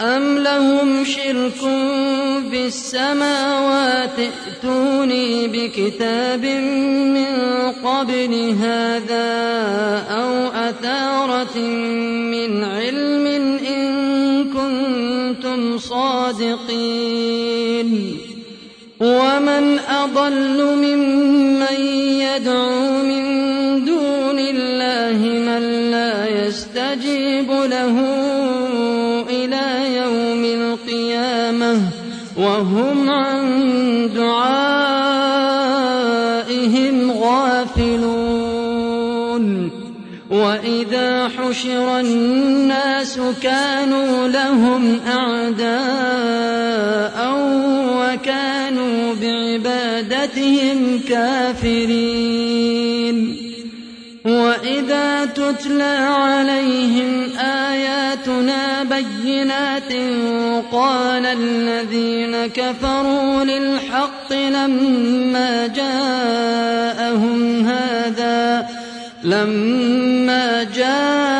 أم لهم شرك في السماوات ائتوني بكتاب من قبل هذا أو أثارة من علم إن كنتم صادقين ومن أضل ممن يدعو من دون الله من لا يستجيب له وهم عن دعائهم غافلون. وإذا حشر الناس كانوا لهم أعداء وكانوا بعبادتهم كافرين. وإذا تتلى عليهم آياتنا بينات قال الذين كفروا للحق لما جاءهم هذا لما جاءهم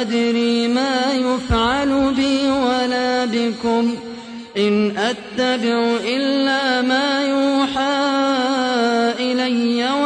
أدري ما يفعل بي ولا بكم. إن أتبع إلا ما يوحى إلي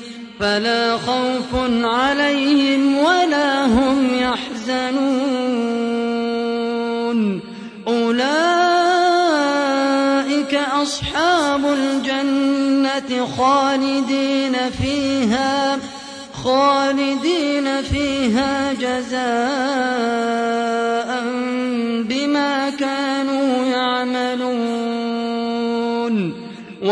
فلا خوف عليهم ولا هم يحزنون. أولئك أصحاب الجنة خالدين فيها خالدين فيها جزاء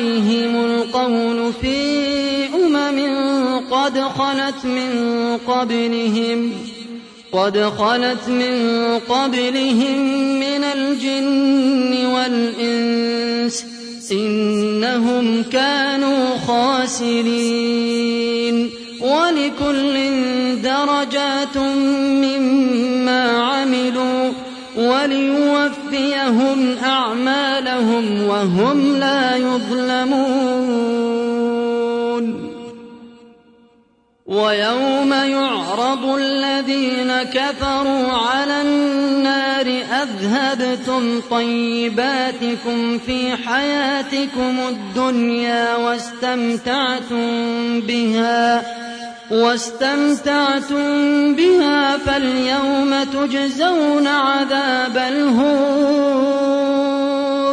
عليهم القول في أمم قد خلت من قبلهم قد خلت من قبلهم من الجن والإنس إنهم كانوا خاسرين. ولكل درجات مما عملوا وليوفيهم أعمالهم. وهم لا يظلمون. ويوم يعرض الذين كفروا على النار أذهبتم طيباتكم في حياتكم الدنيا واستمتعتم بها واستمتعتم بها فاليوم تجزون عذاب الهون.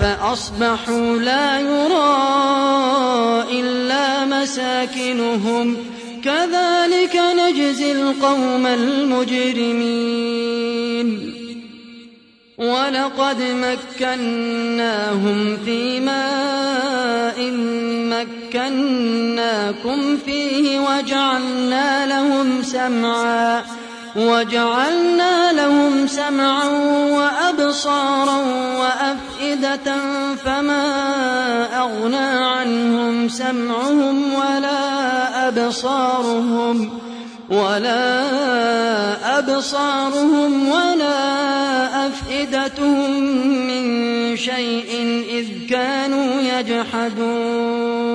فأصبحوا لا يرى إلا مساكنهم. كذلك نجزي القوم المجرمين. ولقد مكناهم في ماء مكناكم فيه وجعلنا لهم سمعا. وجعلنا لهم سمعا وأبصارا وأفئدة فما أغنى عنهم سمعهم ولا أبصارهم ولا أبصارهم ولا أفئدتهم من شيء إذ كانوا يجحدون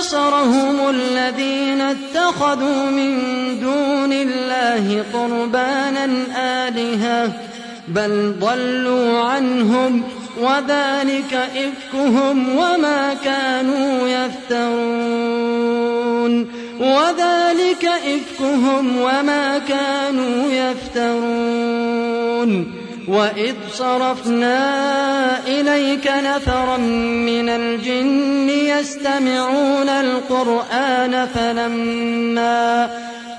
نصرهم الذين اتخذوا من دون الله قربانا آلهة بل ضلوا عنهم وذلك إفكهم وما كانوا يفترون وذلك إفكهم وما كانوا يفترون وإذ صرفنا إليك نفرا من الجن يستمعون القرآن فلما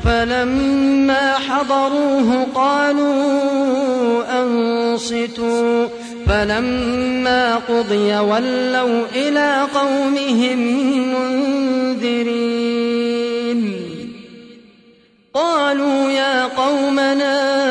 فلما حضروه قالوا أنصتوا فلما قضي ولوا إلى قومهم منذرين قالوا يا قومنا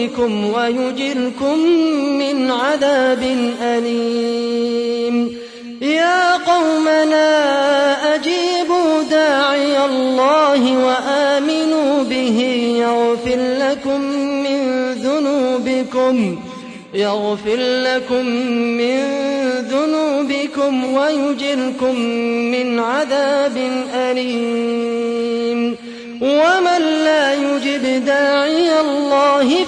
ذنوبكم ويجركم من عذاب أليم. يا قومنا أجيبوا داعي الله وآمنوا به يغفر لكم من ذنوبكم يغفر لكم من ذنوبكم ويجركم من عذاب أليم.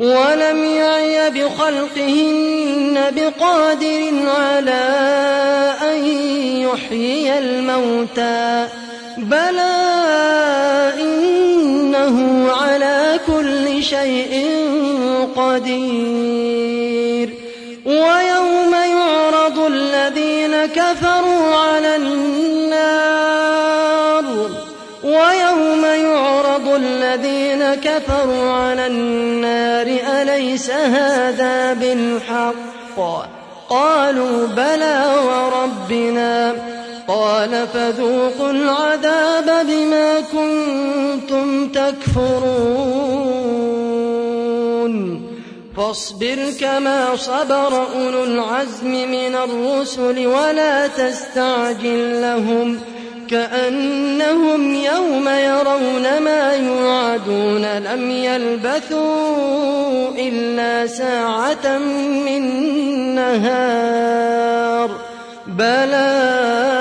ولم يعي بخلقهن بقادر على أن يحيي الموتى بلى إنه على كل شيء قدير ويوم يعرض الذين كفروا على النار الذين كفروا على النار أليس هذا بالحق؟ قالوا بلى وربنا. قال فذوقوا العذاب بما كنتم تكفرون. فاصبر كما صبر أولو العزم من الرسل ولا تستعجل لهم. كأنهم يوم يرون ما يوعدون لم يلبثوا إلا ساعة من نهار. بلاغ